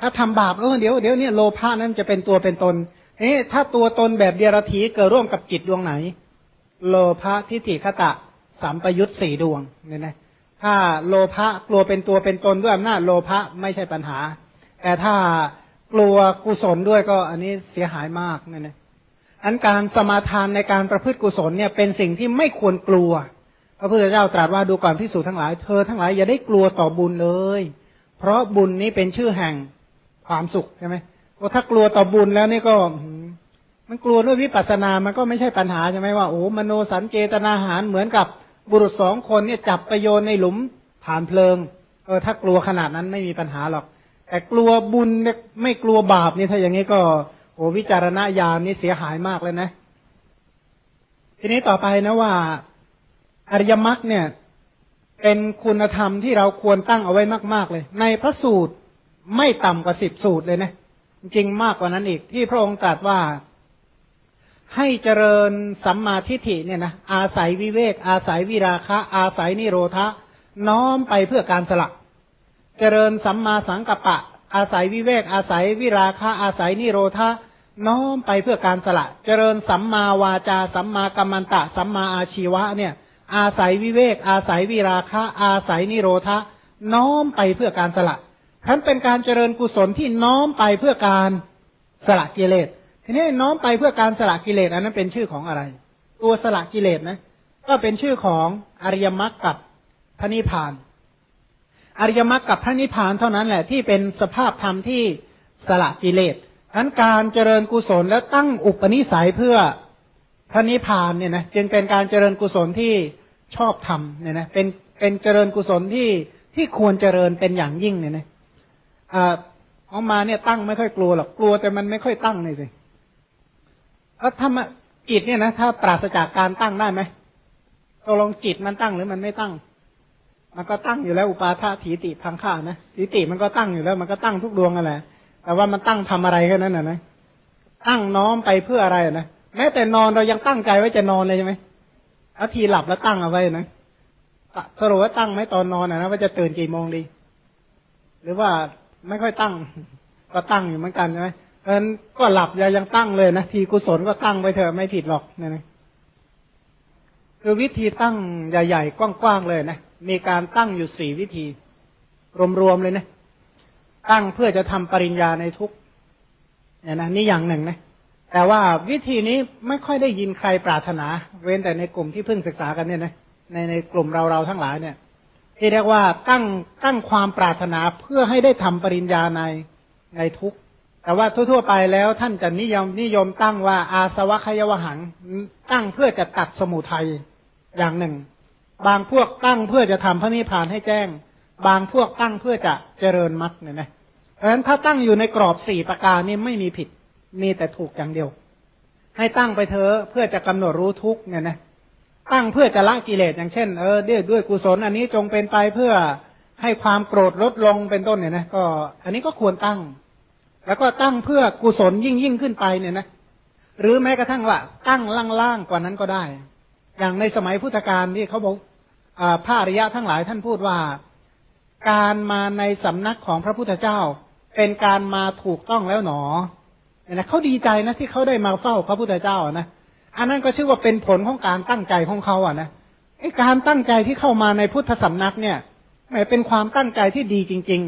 ถ้าทำบาปเออเดี๋ยวเดี๋ยวเนี่ยโลภะนั้นจะเป็นตัวเป็นตน เอ๊ะถ้าตัวตนแบบเดียรถีเกิดร่วมกับจิตดวงไหน โลภะทิฏฐิคตะสัมปยุตสี่ดวงเนี่ยนะถ้าโลภะกลัวเป็นตัวเป็นตนด้วยอำนาจโลภะไม่ใช่ปัญหา แต่ถ้ากลัวกุศลด้วยก็อันนี้เสียหายมากเนี่ยนะอันการสมาทานในการประพฤติกุศลเนี่ยเป็นสิ่งที่ไม่ควรกลัว พระพุทธเจ้าตรัสว่าดูก่อนพิสูจทั้งหลายเธอทั้งหลายอย่าได้กลัวต่อบุญเลย เพราะบุญนี้เป็นชื่อแห่ง ความสุขใช่ไหมว่าถ้ากลัวต่อบุญแล้วนี่ก็มันกลัวด้วยวิปัสสนา มันก็ไม่ใช่ปัญหาใช่ไหมว่าโอ้มโนสันเจตนาหารเหมือนกับบุรุษสองคนเนี่ยจับไปโยนในหลุมผ่านเพลิง เออถ้ากลัวขนาดนั้นไม่มีปัญหาหรอก แต่กลัวบุญไม่กลัวบาปนี่ถ้าอย่างนี้ก็โอ้วิจารณญาณนี่เสียหายมากเลยนะ ทีนี้ต่อไปนะว่า อริยมรรคเนี่ย เป็นคุณธรรมที่เราควรตั้งเอาไว้มาก ๆ เลย ในพระสูตร ไม่ต่ำกว่าสิบสูตรเลยนะ จริงมากกว่านั้นอีกที่พระองค์ตรัสว่าให้เจริญสัมมาทิฏฐิเนี่ยนะอาศัยวิเวก อาศัยวิราคะ อาศัยนิโรธะน้อมไปเพื่อการสละ เจริญสัมมาสังกัปปะ อาศัยวิเวก อาศัยวิราคะ อาศัยนิโรธะน้อมไปเพื่อการสละ เจริญสัมมาวาจา สัมมากัมมันตะ สัมมาอาชีวะเนี่ย อาศัยวิเวก อาศัยวิราคะ อาศัยนิโรธะน้อมไปเพื่อการสละ ทั้นเป็นการเจริญกุศลที่น้อมไปเพื่อการสละกิเลสทีนี้น้อมไปเพื่อการสละกิเลสอันนั้นเป็นชื่อของอะไร ตัวสละกิเลสนะ ก็เป็นชื่อของอริยมรรคกับพระนิพพาน อริยมรรคกับพระนิพพานเท่านั้นแหละที่เป็นสภาพธรรมที่สละกิเลสทั้นการเจริญกุศลและตั้งอุปนิสัยเพื่อพระนิพพานเนี่ยนะจึงเป็นการเจริญกุศลที่ชอบทำเนี่ยนะเป็นเป็นเจริญกุศลที่ที่ควรเจริญเป็นอย่างยิ่งเนี่ยนะ อ่าเอามาเนี่ยตั้งไม่ค่อยกลัวหรอกกลัวแต่มันไม่ค่อยตั้งเลยสิแล้วถ้าจิตเนี่ยนะถ้าปราศจากการตั้งได้ไหมตกลงจิตมันตั้งหรือมันไม่ตั้ง มันก็ตั้งอยู่แล้วอุปาทาถีติพังข้านะถีติมันก็ตั้งอยู่แล้ว มันก็ตั้งทุกดวงอะไรแต่ว่ามันตั้งทำอะไรแค่นั้นนะนะตั้งน้อมไปเพื่ออะไรนะแม้แต่นอนเรายังตั้งใจไว้จะนอนเลยใช่ไหมอาทีหลับแล้วตั้งเอาไว้นะสรุปว่าตั้งไหมตอนนอนนะว่าจะตื่นกี่โมงดี หรือว่า ไม่ค่อยตั้ง ก็ตั้งอยู่เหมือนกันใช่ไหมเออก็หลับยังตั้งเลยนะทีกุศลก็ตั้งไปเถอะไม่ผิดหรอกเนี่นะคือวิธีตั้งใหญ่ๆกว้างๆเลยนะมีการตั้งอยู่สี่วิธี รวมๆเลยนะตั้งเพื่อจะทำปริญญาในทุกเนี่ยนะนี่อย่างหนึ่งนะแต่ว่าวิธีนี้ไม่ค่อยได้ยินใครปรารถนา เว้นแต่ในกลุ่มที่เพิ่งศึกษากันเนี่ยนะในในกลุ่มเราเราทั้งหลายเนี่ย ที่เรียกว่าตั้งตั้งความปรารถนาเพื่อให้ได้ทำปริญญาในในทุกแต่ว่าทั่ว ๆ ไปแล้วท่านจะนิยมนิยมตั้งว่าอาสวะขยวหัง ตั้งเพื่อจะตัดสมุทัยอย่างหนึ่ง บางพวกตั้งเพื่อจะทำพระนิพพานให้แจ้ง บางพวกตั้งเพื่อจะเจริญมรรคเนี่ยนะเพราะฉะนั้นถ้าตั้งอยู่ในกรอบสี่ประการนี้ไม่มีผิดมีแต่ถูกอย่างเดียว ให้ตั้งไปเถอะเพื่อจะกำหนดรู้ทุกเนี่ยนะ ตั้งเพื่อจะละกิเลสอย่างเช่นเออด้วยด้วยกุศล อันนี้จงเป็นไปเพื่อให้ความโกรธลดลงเป็นต้นเนี่ยนะก็ อันนี้ก็ควรตั้ง แล้วก็ตั้งเพื่อกุศลยิ่งยิ่งขึ้นไปเนี่ยนะ หรือแม้กระทั่งว่าตั้งล่างๆกว่านั้นก็ได้ อย่างในสมัยพุทธกาลที่เขาบอกพระอริยะทั้งหลายท่านพูดว่า การมาในสำนักของพระพุทธเจ้า เป็นการมาถูกต้องแล้วหนอเนี่ยเขาดีใจนะที่เขาได้มาเฝ้าพระพุทธเจ้านะ อันนั้นก็ชื่อว่าเป็นผลของการตั้งใจของเขาอะนะไอ้การตั้งใจที่เข้ามาในพุทธสำนักเนี่ยหมเป็นความตั้งใจที่ดีจริง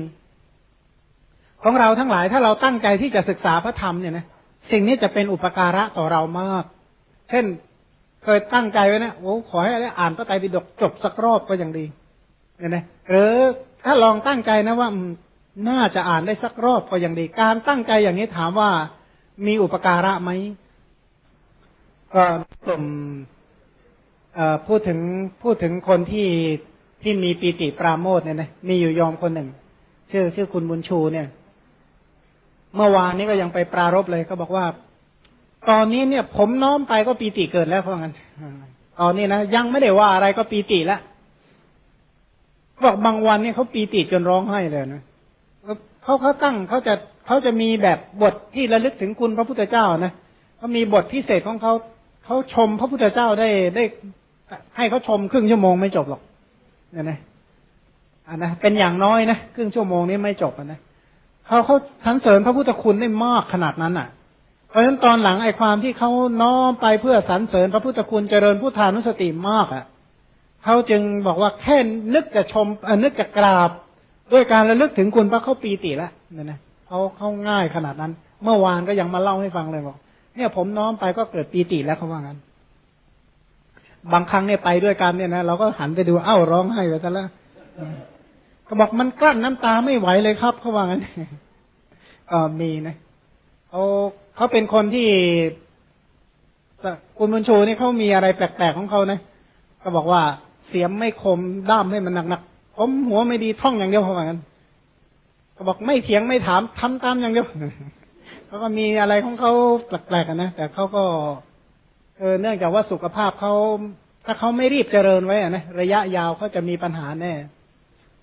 ๆ ของเราทั้งหลายถ้าเราตั้งใจที่จะศึกษาพระธรรมเนี่ยนะสิ่งนี้จะเป็นอุปการะต่อเรามาก เช่นเคยตั้งใจไว้นะโอ้ขอให้ได้อ่านพระไตรปิฎกจบสักรอบก็ยังดีเนี่ยนะหรือถ้าลองตั้งใจนะว่าน่าจะอ่านได้สักรอบก็ยังดี การตั้งใจอย่างนี้ถามว่ามีอุปการะไหม ก็กลุ่มพูดถึงพูดถึงคนที่ที่มีปีติปราโมทเนี่ยนะมีอยู่ยอมคนหนึ่ง ชื่อชื่อคุณบุญชูเนี่ย เมื่อวานนี้ก็ยังไปปรารบเลยเขาบอกว่า ตอนนี้เนี่ย ผมน้อมไปก็ปีติเกิดแล้วเพราะงั้นตอนนี้นะยังไม่ได้ว่าอะไรก็ปีติแล้วบอกบางวันเนี่ยเขาปีติจนร้องไห้เลยนะเขาเขาตั้งเขาจะเขาจะมีแบบบทที่ระลึกถึงคุณพระพุทธเจ้านะเขามีบทพิเศษของเขา เขาชมพระพุทธเจ้าได้ได้ให้เขาชมครึ่งชั่วโมงไม่จบหรอกเนี่ยนะอันนะเป็นอย่างน้อยนะครึ่งชั่วโมงนี้ไม่จบนะเขาเขาสรรเสริญพระพุทธคุณได้มากขนาดนั้นอะ เพราะฉะนั้นตอนหลังไอ้ความที่เขาน้อมไปเพื่อสรรเสริญพระพุทธคุณเจริญพุทธานุสติมากอะเขาจึงบอกว่าแค่นึกจะชมนึกจะกราบ ด้วยการระลึกถึงคุณพระเขาปีติแล้วเนี่ยนะเขาเขาง่ายขนาดนั้น เมื่อวานก็ยังมาเล่าให้ฟังเลยบอก เนี่ยผมน้อมไปก็เกิดปีติแล้วเขาว่างั้น บางครั้งเนี่ยไปด้วยกันเนี่ยนะเราก็หันไปดูเอ้าร้องไห้ไปซะแล้วก็บอกมันกลั้นน้ำตาไม่ไหวเลยครับเขาว่างั้นก็มีนะเขาเขาเป็นคนที่คุณบุญชูนี่เขามีอะไรแปลกๆของเขานะก็บอกว่าเสียมไม่คมด้ามให้มันหนักๆผมหัวไม่ดีท่องอย่างเดียวเขาว่างั้นก็บอกไม่เถียงไม่ถามทำตามอย่างเดียว เขาก็มีอะไรของเขาแปลกๆนะแต่เขาก็เออเนื่องจากว่าสุขภาพเขาถ้าเขาไม่รีบเจริญไว้นะระยะยาวเขาจะมีปัญหาแน่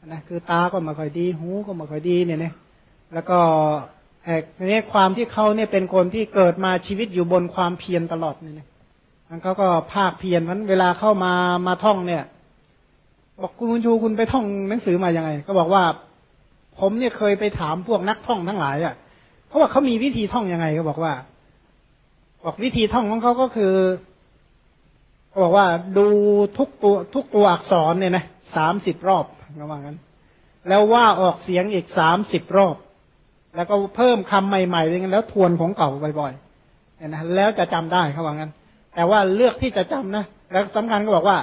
นะคือตาก็ไม่ค่อยดี หูก็ไม่ค่อยดีเนี่ยนะแล้วก็ไอ้นี้ความที่เขาเนี่ยเป็นคนที่เกิดมาชีวิตอยู่บนความเพียรตลอดเนี่ยมันเขาก็ภาคเพียรมันเวลาเข้ามามาท่องเนี่ยบอกคุณชูคุณไปท่องหนังสือมายังไง ก็บอกว่า ผมเนี่ยเคยไปถามพวกนักท่องทั้งหลายอะ เพราะว่าเขามีวิธีท่องยังไงเขาบอกว่า บอกวิธีท่องของเขาก็คือเขาบอกว่าดูทุกตัวทุกตัวอักษรเนี่ยนะสามสิบรอบระหว่างนั้น แล้วว่าออกเสียงอีกสามสิบรอบ แล้วก็เพิ่มคำใหม่ๆอย่างนั้นแล้วทวนของเก่าบ่อยๆเนี่ยนะแล้วจะจำได้เขาว่างั้น แต่ว่าเลือกที่จะจำนะแล้วสำคัญก็บอกว่า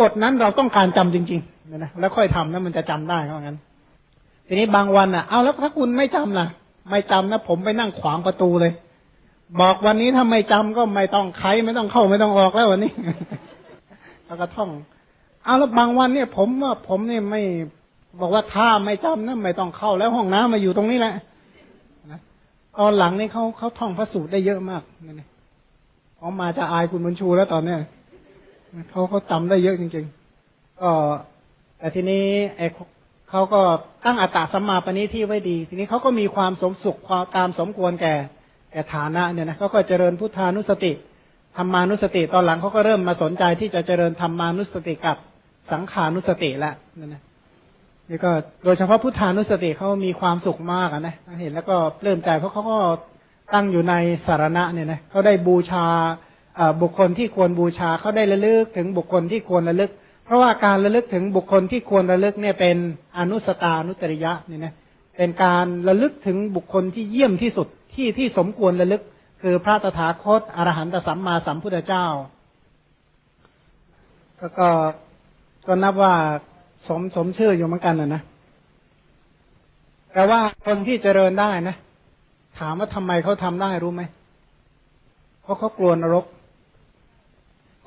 บทนั้นเราต้องการจำจริงๆเนี่ยนะแล้วค่อยทำนะมันจะจำได้เขาว่างั้น ทีนี้บางวันอะเอาแล้วถ้าคุณไม่จำล่ะ ไม่จำนะผมไปนั่งขวางประตูเลย บอกวันนี้ถ้าไม่จำก็ไม่ต้องไขไม่ต้องเข้าไม่ต้องออกแล้ววันนี้แล้วก็ท่องเอาแล้วบางวันเนี่ย ผมว่าผมเนี่ยไม่บอกว่าถ้าไม่จำนะไม่ต้องเข้าแล้วห้องน้ำมาอยู่ตรงนี้แหละนะตอนหลังนี่เขาเขาท่องพระสูตรได้เยอะมากนี่เขามาจะอายคุณบุญชูแล้วตอนเนี้ยเขาเขาจำได้เยอะจริงๆก็แต่ทีนี้ไอ้ เขาก็ตั้งอัตตาสัมมาปณิที่ไว้ดี ทีนี้เขาก็มีความสมสุขความตามสมควรแก่แก่ฐานะเนี่ยนะเขาก็เจริญพุทธานุสติธรรมานุสติตอนหลังเขาก็เริ่มมาสนใจที่จะเจริญธรรมานุสติกับสังขานุสติแล้วนั่นนะนี่ก็โดยเฉพาะพุทธานุสติเขามีความสุขมากนะเห็นแล้วก็เริ่มใจเพราะเขาก็ตั้งอยู่ในสารณะเนี่ยนะเขาได้บูชาบุคคลที่ควรบูชาเขาได้ระลึกถึงบุคคลที่ควรระลึก เพราะว่าการระลึกถึงบุคคลที่ควรระลึกเนี่ยเป็นอนุสตานุตริยะเนี่ยนะเป็นการระลึกถึงบุคคลที่เยี่ยมที่สุดที่ที่สมควรระลึก คือพระตถาคตอรหันตสัมมาสัมพุทธเจ้าแล้วก็ก็นับว่าสมสมชื่ออยู่เหมือนกันนะนะแต่ว่าคนที่เจริญได้นะ ถามว่าทำไมเขาทำได้รู้ไหมเพราะเขากลัวนรก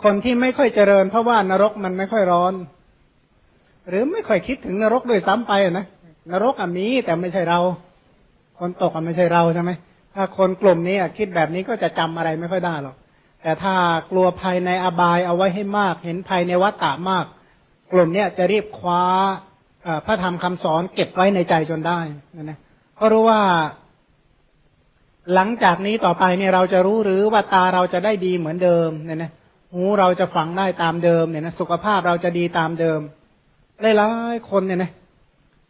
คนที่ไม่ค่อยเจริญ เพราะว่านรกมันไม่ค่อยร้อน หรือไม่ค่อยคิดถึงนรกด้วยซ้ำไปนะนรกอะมีแต่ไม่ใช่เรา คนตกอะไม่ใช่เราใช่ไหมถ้าคนกลุ่มนี้คิดแบบนี้ก็จะจำอะไรไม่ค่อยได้หรอกแต่ถ้ากลัวภัยในอบายเอาไว้ให้มาก เห็นภัยในวัฏฏะมาก กลุ่มเนี้ยจะรีบคว้าพระธรรมคำสอนเก็บไว้ในใจจนได้นะนะเพราะรู้ว่า หลังจากนี้ต่อไปเนี่ยเราจะรู้หรือว่าตาเราจะได้ดีเหมือนเดิมเนี่ยนะ หูเราจะฟังได้ตามเดิมเนี่ยนะสุขภาพเราจะดีตามเดิมหลายคนเนี่ยนะ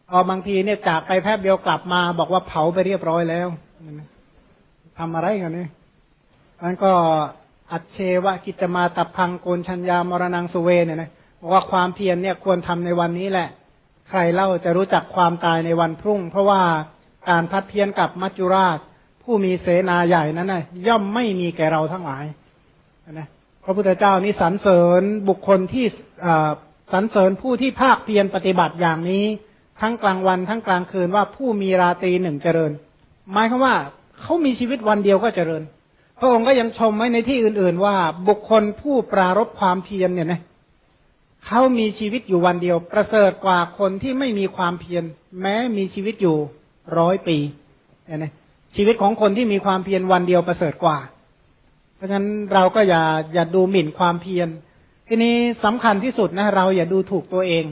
พอบางทีเนี่ยจากไปแป๊บเดียวกลับมา บอกว่าเผาไปเรียบร้อยแล้วทำอะไรกันเนี่ยมันก็อัจเชวะกิจมาตับพังโกนชัญญามรณังสุเวเนี่ยนะบอกว่าความเพียรเนี่ยควรทำในวันนี้แหละ ใครเล่าจะรู้จักความตายในวันพรุ่ง เพราะว่าการพัดเพียรกับมัจจุราช ผู้มีเสนาใหญ่นั้นนะย่อมไม่มีแก่เราทั้งหลายนะ พระพุทธเจ้านี้สรรเสริญบุคคลที่สรรเสริญผู้ที่ภาคเพียรปฏิบัติอย่างนี้ ทั้งกลางวันทั้งกลางคืนว่าผู้มีราตรีหนึ่งเจริญ หมายความว่าเขามีชีวิตวันเดียวก็เจริญ พระองค์ก็ยังชมไว้ในที่อื่น ๆ ว่าบุคคลผู้ปรารบความเพียรเนี่ยนะเขามีชีวิตอยู่วันเดียว ประเสริฐกว่าคนที่ไม่มีความเพียรแม้มีชีวิตอยู่ร้อยปีเห็นไหมชีวิตของคนที่มีความเพียรวันเดียวประเสริฐกว่า เพราะฉะนั้นเราก็อย่าอย่าดูหมิ่นความเพียร ทีนี้สำคัญที่สุดนะ เราอย่าดูถูกตัวเอง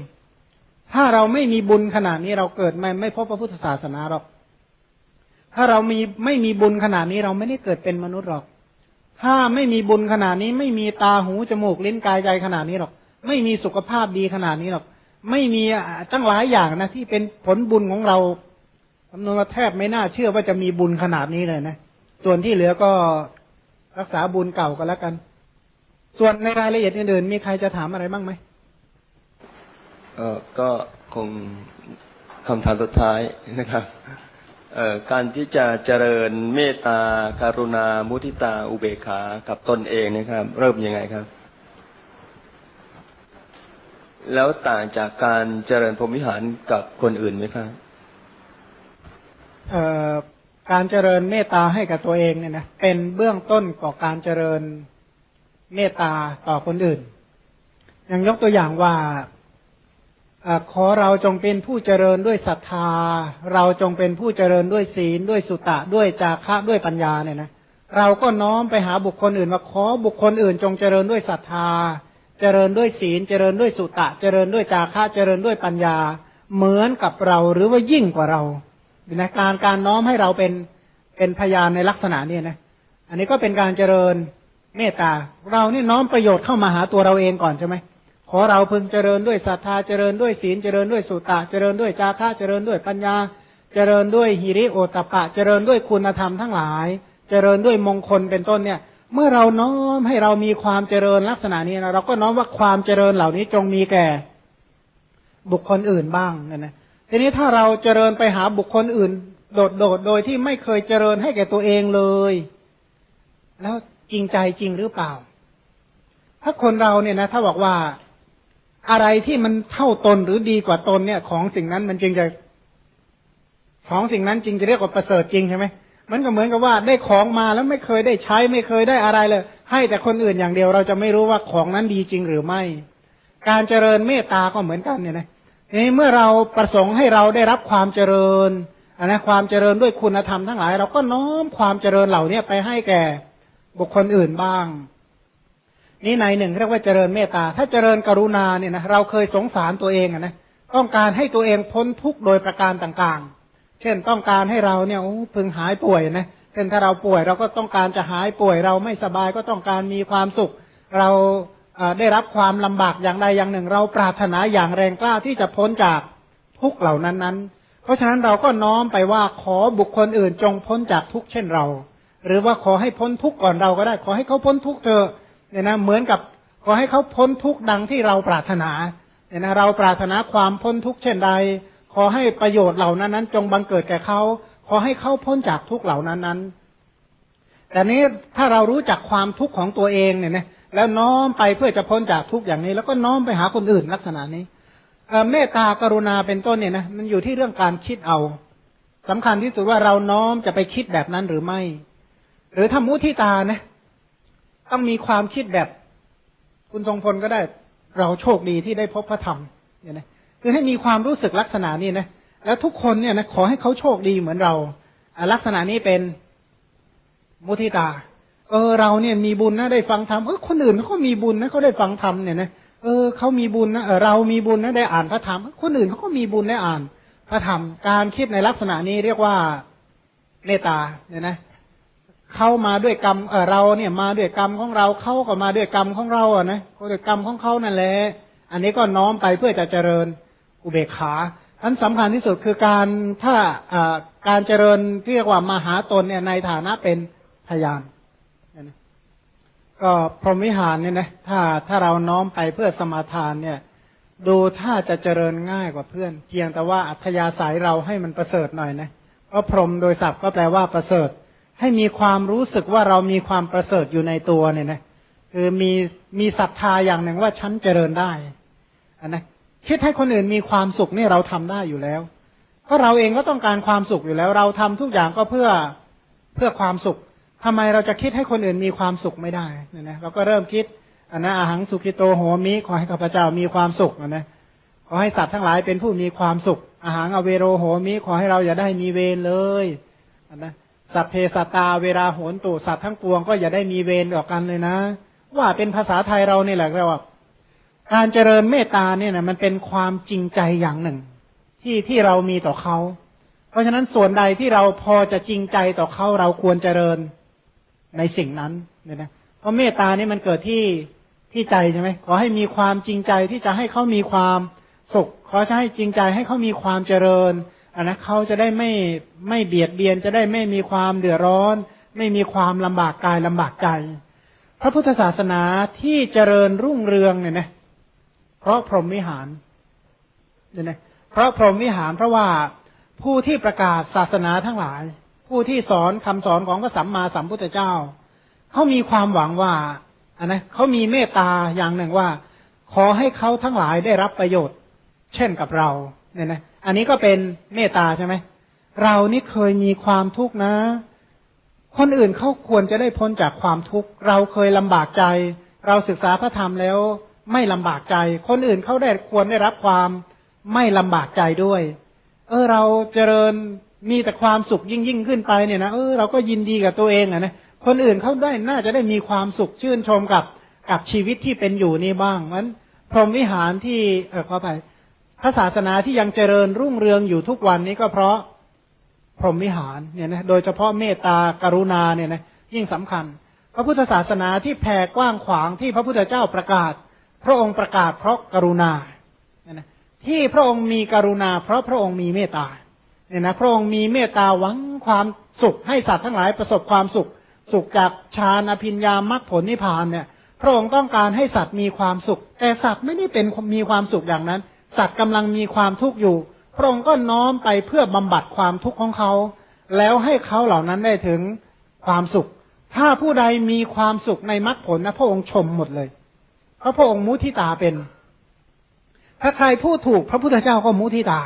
ถ้าเราไม่มีบุญขนาดนี้เราเกิดไม่ไม่พบพระพุทธศาสนาหรอก ถ้าเรามีไม่มีบุญขนาดนี้เราไม่ได้เกิดเป็นมนุษย์หรอก ถ้าไม่มีบุญขนาดนี้ ไม่มีตาหูจมูกลิ้นกายใจขนาดนี้หรอก ไม่มีสุขภาพดีขนาดนี้หรอก ไม่มีตั้งหลายอย่างนะที่เป็นผลบุญของเราคำนวนว่าแทบไม่น่าเชื่อว่าจะมีบุญขนาดนี้เลยนะ ส่วนที่เหลือก็ รักษาบุญเก่ากันแล้วกัน ส่วนในรายละเอียดอื่นๆมีใครจะถามอะไรบ้างไหมเออก็คงคำถามสุดท้ายนะครับเอ่อการที่จะเจริญเมตตาการุณา มุทิตา อุเบกขา กับตนเองนะครับ เริ่มยังไงครับ แล้วต่างจากการเจริญพรหมิหารกับคนอื่นไหมครับ การเจริญเมตตาให้กับตัวเองเนี่ยนะเป็นเบื้องต้นของการเจริญเมตตาต่อคนอื่น อย่างยกตัวอย่างว่าอขอเราจงเป็นผู้เจริญด้วยศรัทธา เราจงเป็นผู้เจริญด้วยศีลด้วยสุตะด้วยจาคะด้วยปัญญาเนี่ยนะเราก็น้อมไปหาบุคคลอื่นว่าขอบุคคลอื่น จงเจริญด้วยศรัทธา เจริญด้วยศีล เจริญด้วยสุตะ เจริญด้วยจาคะเจริญด้วยปัญญา เหมือนกับเราหรือว่ายิ่งกว่าเรา นะการการน้อมให้เราเป็นเป็นพยานในลักษณะนี้นะ อันนี้ก็เป็นการเจริญเมตตา เรานี่น้อมประโยชน์เข้ามาหาตัวเราเองก่อนใช่ไหมขอเราพึงเจริญด้วยศรัทธาเจริญด้วยศีลเจริญด้วยสุตตะเจริญด้วยจาระเจริญด้วยปัญญา เจริญด้วยหิริโอตปะ เจริญด้วยคุณธรรมทั้งหลาย เจริญด้วยมงคลเป็นต้นเนี่ย เมื่อเราน้อมให้เรามีความเจริญลักษณะนี้นะเราก็น้อมว่าความเจริญเหล่านี้จงมีแก่ บุคคลอื่นบ้างนะนะ ทีนี้ถ้าเราเจริญไปหาบุคคลอื่น โดดโดดโดยที่ไม่เคยเจริญให้แก่ตัวเองเลย แล้วจริงใจจริงหรือเปล่า ถ้าคนเราเนี่ยนะถ้าบอกว่าอะไรที่มันเท่าตนหรือดีกว่าตนเนี่ย ของสิ่งนั้นมันจึงจะของสิ่งนั้นจริงจะเรียกว่าประเสริฐจริงใช่ไหมมันก็เหมือนกับว่าได้ของมาแล้วไม่เคยได้ใช้ไม่เคยได้อะไรเลย ให้แต่คนอื่นอย่างเดียวเราจะไม่รู้ว่าของนั้นดีจริงหรือไม่ การเจริญเมตตาก็เหมือนกันเนี่ยนะ นี่เมื่อเราประสงค์ให้เราได้รับความเจริญอันนะความเจริญด้วยคุณธรรมทั้งหลาย เราก็น้อมความเจริญเหล่านี้ไปให้แก่บุคคลอื่นบ้าง นี่ในหนึ่งเรียกว่าเจริญเมตตา ถ้าเจริญกรุณาเนี่ยนะเราเคยสงสารตัวเองนะต้องการให้ตัวเองพ้นทุกข์โดยประการต่างๆ เช่นต้องการให้เราเนี่ยพึงหายป่วยนะเช่นถ้าเราป่วยเราก็ต้องการจะหายป่วย เราไม่สบายก็ต้องการมีความสุข เรา ได้รับความลำบากอย่างใดอย่างหนึ่ง เราปรารถนาอย่างแรงกล้าที่จะพ้นจากทุกเหล่านั้นนั้น เพราะฉะนั้นเราก็น้อมไปว่าขอบุคคลอื่นจงพ้นจากทุกข์เช่นเรา หรือว่าขอให้พ้นทุกข์ก่อนเราก็ได้ ขอให้เขาพ้นทุกข์เถอะเนี่ยนะเหมือนกับขอให้เขาพ้นทุกข์ดังที่เราปรารถนาเนี่ยนะเราปรารถนาความพ้นทุกข์เช่นใด ขอให้ประโยชน์เหล่านั้นนั้น จงบังเกิดแก่เขาขอให้เขาพ้นจากทุกข์เหล่านั้นนั้น แต่นี้ถ้าเรารู้จักความทุกข์ของตัวเองเนี่ยนะ แล้วน้อมไปเพื่อจะพ้นจากทุกอย่างนี้ แล้วก็น้อมไปหาคนอื่นลักษณะนี้เมตตากรุณาเป็นต้นเนี่ยนะมันอยู่ที่เรื่องการคิดเอาสำคัญที่สุดว่าเราน้อมจะไปคิดแบบนั้นหรือไม่ หรือถ้ามุทิตานะ ต้องมีความคิดแบบ คุณทรงพลก็ได้ เราโชคดีที่ได้พบพระธรรมเนี่ยนะคือให้มีความรู้สึกลักษณะนี้นะแล้วทุกคนเนี่ยนะขอให้เขาโชคดีเหมือนเราลักษณะนี้เป็นมุทิตา เออเราเนี่ยมีบุญนะได้ฟังธรรมเออคนอื่นเขาก็มีบุญนะเขาได้ฟังธรรมเนี่ยนะเออเขามีบุญนะเออเรามีบุญนะได้อ่านพระธรรมคนอื่นเขาก็มีบุญได้อ่านพระธรรม การคิดในลักษณะนี้เรียกว่าเมตตาเนี่ยนะเข้ามาด้วยกรรมเออเราเนี่ยมาด้วยกรรมของเราเขาก็มาด้วยกรรมของเราอะนะด้วยกรรมของเขานั่นแหละอันนี้ก็น้อมไปเพื่อจะเจริญอุเบกขาอันสำคัญที่สุดคือการถ้าการเจริญเรียกว่ามหาตนเนี่ยในฐานะเป็นพยาน ก็พรหมิหารเนี่ยนะถ้าถ้าเราน้อมไปเพื่อสมาทานเนี่ย ดูถ้าจะเจริญง่ายกว่าเพื่อน เพียงแต่ว่าอัธยาศัยเราให้มันประเสริฐหน่อยนะเพราะพรหมโดยศัพท์ก็แปลว่าประเสริฐ ให้มีความรู้สึกว่าเรามีความประเสริฐอยู่ในตัวเนี่ยนะคือมีมีศรัทธาอย่างหนึ่งว่าฉันเจริญได้อันนะคิดให้คนอื่นมีความสุขนี่เราทำได้อยู่แล้ว เพราะเราเองก็ต้องการความสุขอยู่แล้ว เราทำทุกอย่างก็เพื่อเพื่อความสุข ทำไมเราจะคิดให้คนอื่นมีความสุขไม่ได้เนี่ยนะเราก็เริ่มคิดอันนะอาหังสุขิโตโหมิขอให้ข้าพเจ้ามีความสุขนะขอให้สัตว์ทั้งหลายเป็นผู้มีความสุข อาหารอเวโรโหมิขอให้เราอย่าได้มีเวรเลยนะสัพเพสัตาเวลาโหนตุสัตว์ทั้งปวงก็อย่าได้มีเวรออกันเลยนะ ว่าเป็นภาษาไทยเราเนี่ยแหละเรียกว่าการเจริญเมตตาเนี่ยนะมันเป็นความจริงใจอย่างหนึ่ง ที่ที่เรามีต่อเขา เพราะฉะนั้นส่วนใดที่เราพอจะจริงใจต่อเขาเราควรเจริญ ในสิ่งนั้นเนี่ยนะเพราะเมตตานี่มันเกิดที่ที่ใจใช่ไหมขอให้มีความจริงใจที่จะให้เขามีความสุข ขอจะให้จริงใจให้เขามีความเจริญอันนะเขาจะได้ไม่ไม่เบียดเบียนจะได้ไม่มีความเดือดร้อน ไม่มีความลำบากกายลำบากใจ พระพุทธศาสนาที่เจริญรุ่งเรืองเนี่ยนะเพราะพรหมวิหารเนี่ยนะเพราะพรหมวิหารเพราะว่าผู้ที่ประกาศศาสนาทั้งหลาย ผู้ที่สอนคำสอนของพระสัมมาสัมพุทธเจ้าเขามีความหวังว่าอันนะเขามีเมตตาอย่างหนึ่งว่า ขอให้เขาทั้งหลายได้รับประโยชน์ เช่นกับเราเนี่ยนะอันนี้ก็เป็นเมตตาใช่ไหมเรานี่เคยมีความทุกข์นะ คนอื่นเขาควรจะได้พ้นจากความทุกข์ เราเคยลำบากใจ เราศึกษาพระธรรมแล้ว ไม่ลำบากใจ คนอื่นเขาได้ควรได้รับความไม่ลำบากใจด้วย เออเราเจริญ มีแต่ความสุขยิ่งยิ่งขึ้นไปเนี่ยนะเออเราก็ยินดีกับตัวเองอะนะคนอื่นเขาได้น่าจะได้มีความสุขชื่นชมกับกับชีวิตที่เป็นอยู่นี่บ้างมันพรหมวิหารที่เออขอไปพระศาสนาที่ยังเจริญรุ่งเรืองอยู่ทุกวันนี้ก็เพราะพรหมวิหารเนี่ยนะโดยเฉพาะเมตตากรุณาเนี่ยนะยิ่งสำคัญ พระพุทธศาสนาที่แผ่กว้างขวางที่พระพุทธเจ้าประกาศ พระองค์ประกาศเพราะกรุณาเนี่ยนะที่พระองค์มีกรุณา เพราะพระองค์มีเมตตา เนี่ยนะพระองค์มีเมตตาหวังความสุขให้สัตว์ทั้งหลายประสบความสุข สุขจากฌานอภิญญามรรคผลนิพพานเนี่ย พระองค์ต้องการให้สัตว์มีความสุข แต่สัตว์ไม่ได้เป็นมีความสุขอย่างนั้น สัตว์กำลังมีความทุกข์อยู่ พระองค์ก็น้อมไปเพื่อบำบัดความทุกข์ของเขา แล้วให้เขาเหล่านั้นได้ถึงความสุข ถ้าผู้ใดมีความสุขในมรรคผลนะพระองค์ชมหมดเลยเพราะพระองค์มุทิตาเป็น ถ้าใครพูดถูกพระพุทธเจ้าก็มุทิตา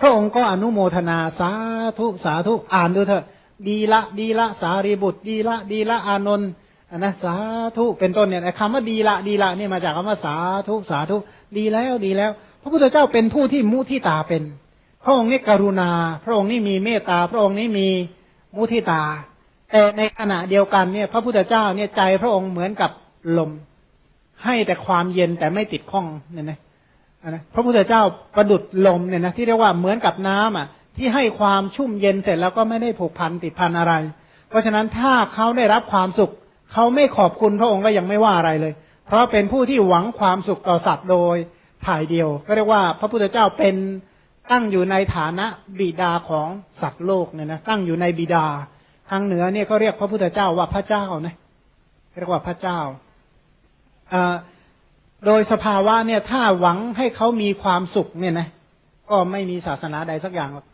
พระองค์ก็อนุโมทนาสาธุสาธุอ่านดูเถอะ ดีละดีละสารีบุตร ดีละดีละอานนท์นะสาธุเป็นต้นเนี่ยคำว่าดีละดีละนี่มาจากคำว่าสาธุสาธุดีแล้วดีแล้ว พระพุทธเจ้าเป็นผู้ที่มุทิตาเป็น พระองค์นี่กรุณา พระองค์นี่มีเมตตา พระองค์นี่มีมุทิตา แต่ในขณะเดียวกันเนี่ย พระพุทธเจ้าเนี่ยใจพระองค์เหมือนกับลม ให้แต่ความเย็นแต่ไม่ติดข้องเนี่ยนะ นะพระพุทธเจ้าประดุดลมเนี่ยนะที่เรียกว่าเหมือนกับน้ำอะ ที่ให้ความชุ่มเย็นเสร็จแล้วก็ไม่ได้ผูกพันติดพันอะไร เพราะฉะนั้นถ้าเขาได้รับความสุข เขาไม่ขอบคุณพระองค์ก็ยังไม่ว่าอะไรเลย เพราะเป็นผู้ที่หวังความสุขต่อสัตว์โดยถ่ายเดียว ก็เรียกว่าพระพุทธเจ้าเป็นตั้งอยู่ในฐานะบิดาของสัตว์โลกเนี่ยนะตั้งอยู่ในบิดาทางเหนือเนี่ยเขาเรียกพระพุทธเจ้าว่าพระเจ้านะเรียกว่าพระเจ้าอ่า โดยสภาวะเนี่ยถ้าหวังให้เขามีความสุขเนี่ยนะก็ไม่มีศาสนาใดสักอย่างหรอก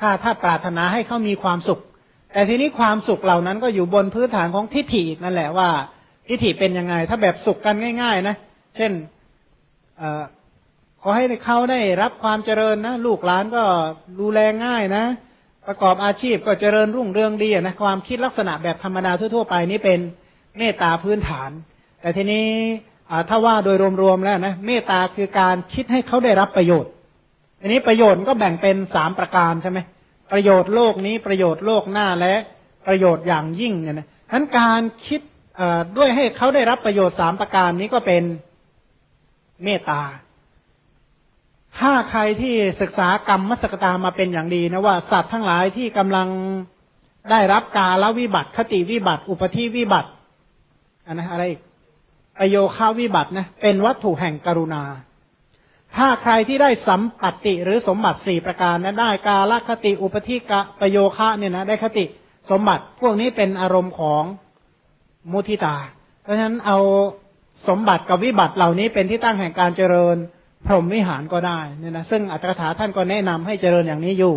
ถ้าถ้าปรารถนาให้เขามีความสุข แต่ทีนี้ความสุขเหล่านั้นก็อยู่บนพื้นฐานของทิฏฐินั่นแหละว่า ทิฏฐิเป็นยังไง ถ้าแบบสุขกันง่าย ๆ นะ เช่นอขอให้เขาได้รับความเจริญนะลูกหลานก็ดูแลง่ายนะ ประกอบอาชีพก็เจริญรุ่งเรืองดีนะความคิดลักษณะแบบธรรมดาทั่วๆไปนี้เป็นเมตตาพื้นฐาน แต่ทีนี้ ถ้าว่าโดยรวมๆแล้วนะเมตตาคือการคิดให้เขาได้รับประโยชน์ อันนี้ประโยชน์ก็แบ่งเป็นสามประการใช่ไหมประโยชน์โลกนี้ประโยชน์โลกหน้าและประโยชน์อย่างยิ่งเนี่ยนะทั้นการคิดด้วยให้เขาได้รับประโยชน์สามประการนี้ก็เป็นเมตตา ถ้าใครที่ศึกษากรรมมัสกตามาเป็นอย่างดีนะว่าสัตว์ทั้งหลายที่กำลังได้รับกาลวิบัติ คติวิบัติ อุปธิวิบัติอันนะอะไรประโยคาวิบัตินะเป็นวัตถุแห่งกรุณา ถ้าใครที่ได้สัมปัติหรือสมบัติสี่ประการนะได้กาลคติอุปธิกะประโยคะเนี่ยนะได้คติสมบัติพวกนี้เป็นอารมณ์ของมุทิตา เพราะฉะนั้นเอาสมบัติกับวิบัติเหล่านี้เป็นที่ตั้งแห่งการเจริญพรหมวิหารก็ได้เนี่ยนะซึ่งอัตถกถาท่านก็แนะนำให้เจริญอย่างนี้อยู่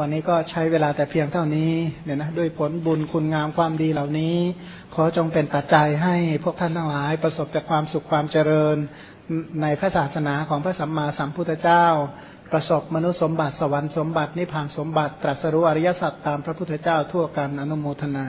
วันนี้ก็ใช้เวลาแต่เพียงเท่านี้เนี่ยนะด้วยผลบุญคุณงามความดีเหล่านี้ ขอจงเป็นปัจจัยให้พวกท่านทั้งหลาย ประสบแต่ความสุขความเจริญในพระศาสนาของพระสัมมาสัมพุทธเจ้า ประสบมนุษย์สมบัติสวรรค์สมบัตินิพพานสมบัติตรัสรู้อริยสัจตามพระพุทธเจ้าทั่วกันอนุโมทนา